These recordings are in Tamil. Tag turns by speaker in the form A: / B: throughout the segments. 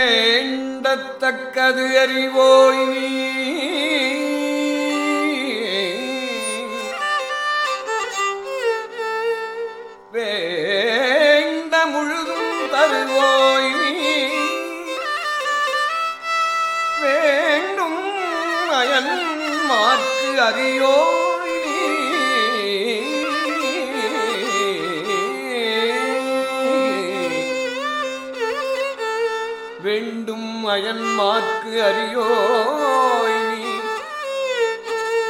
A: வேண்டத்தக்கது அறிவோய். வேண்ட முழுதும் தருவோய். வேண்டும் அயன் மாற்று அறியோய் வேண்டும் மாற்கு அறியோய் நீ.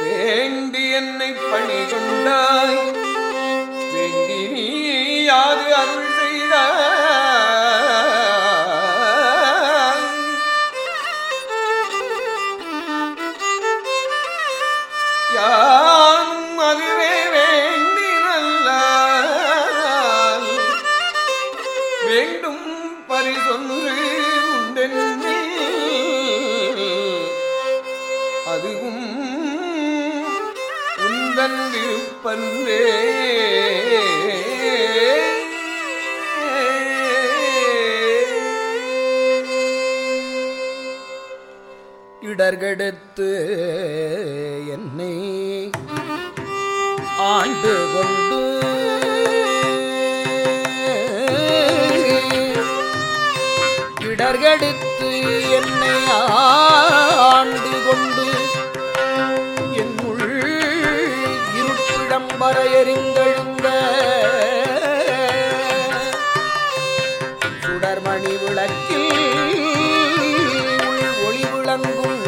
A: வேண்டி என்னை பணி கொண்டாய். வேண்டி நீ யாது அருள் செய்தாய். இதன் விருப்பன்றே
B: இடர்கெடுத்து என்னை ஆண்டு கொண்டு. இடர்கெடுத்து என்னை ஆண்டு இருப்பிடம் வரையறிந்தெழுந்த சுடர்மணி விளக்கில் ஒளி விளங்கும்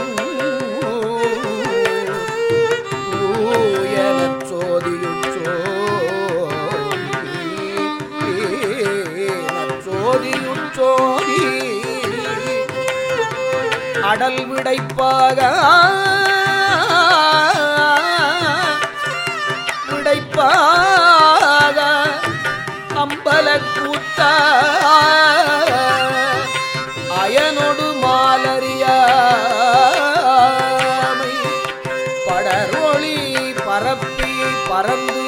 B: தூயனச் சோதியுற்றோ அடல் விடைப்பாக பறந்து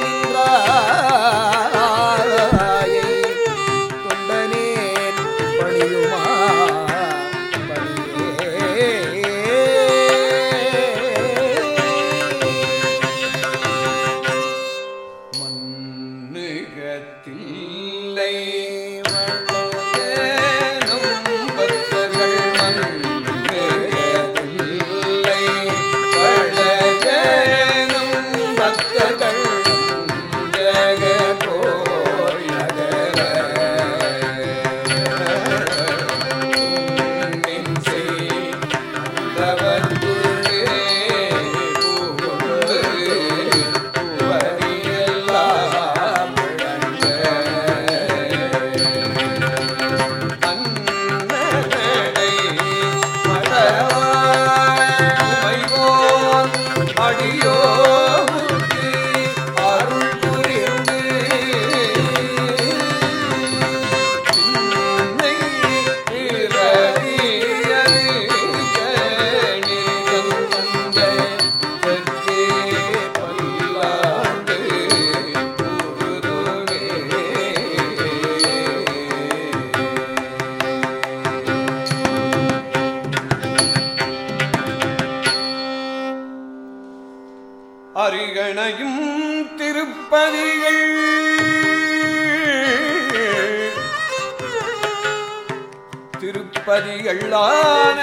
A: திருப்பதிகள் ஆன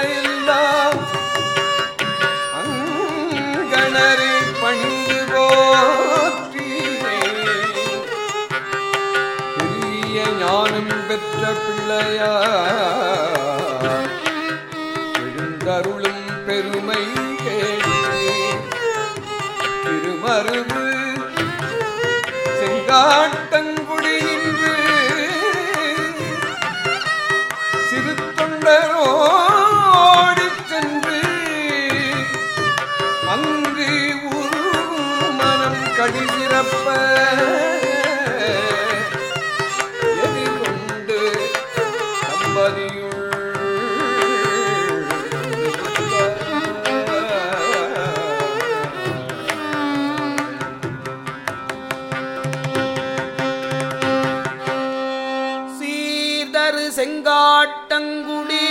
A: அங்கணரை பணிந்து போற்றி பெரிய ஞானம் பெற்ற பிள்ளையா எழுந்தருளும் பெருமை கேட்டு. திருமருவு செங்காட்டு செங்காட்டங்குடி.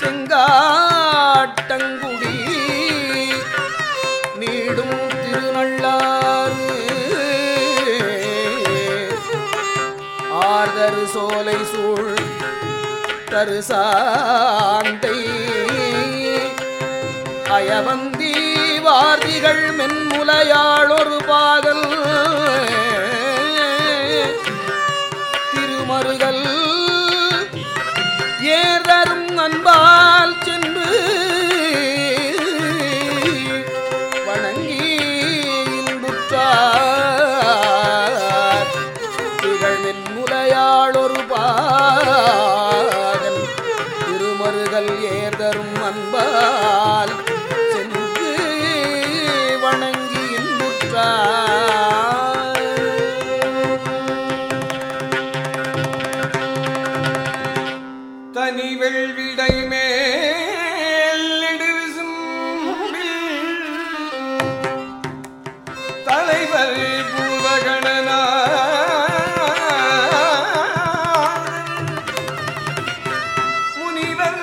A: செங்காட்டங்குடி.
B: நீடும் திருநள்ளாறு. ஆர்தரு சோலை சூழ் தருசாந்தை அயவந்தி வார்த்திகள் மென்முலையாளொரு பாகல் திருமருகல் ஏதரும் அன்பால் சென்று வணங்கி இன்புற்றார். திகழ்மென் முலையாளொரு பாகன்
A: தனி வெள்விடை மேல் தலைவர் பூதகணனா முனிவர்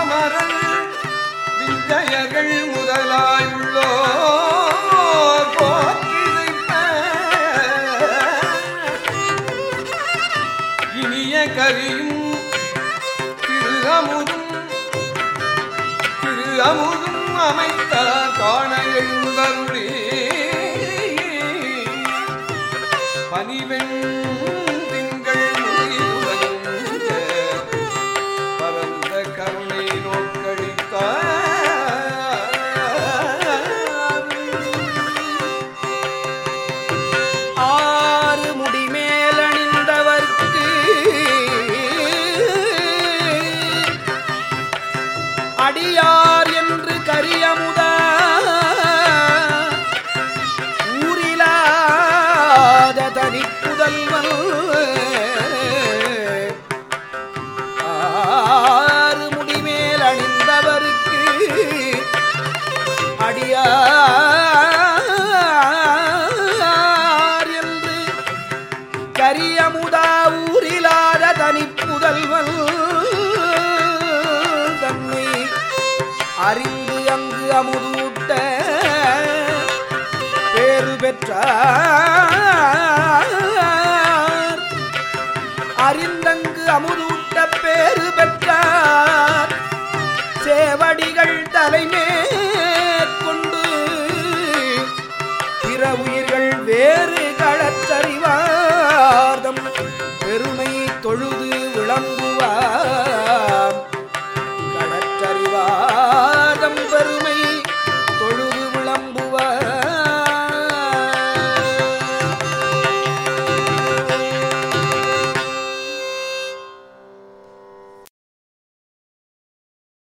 A: அமரர் விஞ்சயர்கள் கரியும் அமுதும் திரு அமுதும் அமைத்தார் காண எழுந்தருளே பனிவெண்
B: அறிந்து அங்கு அமுதூட்ட பேறு பெற்ற அறிந்தங்கு அமுதூட்ட பேறு பெற்றார். சேவடிகள் தலைமே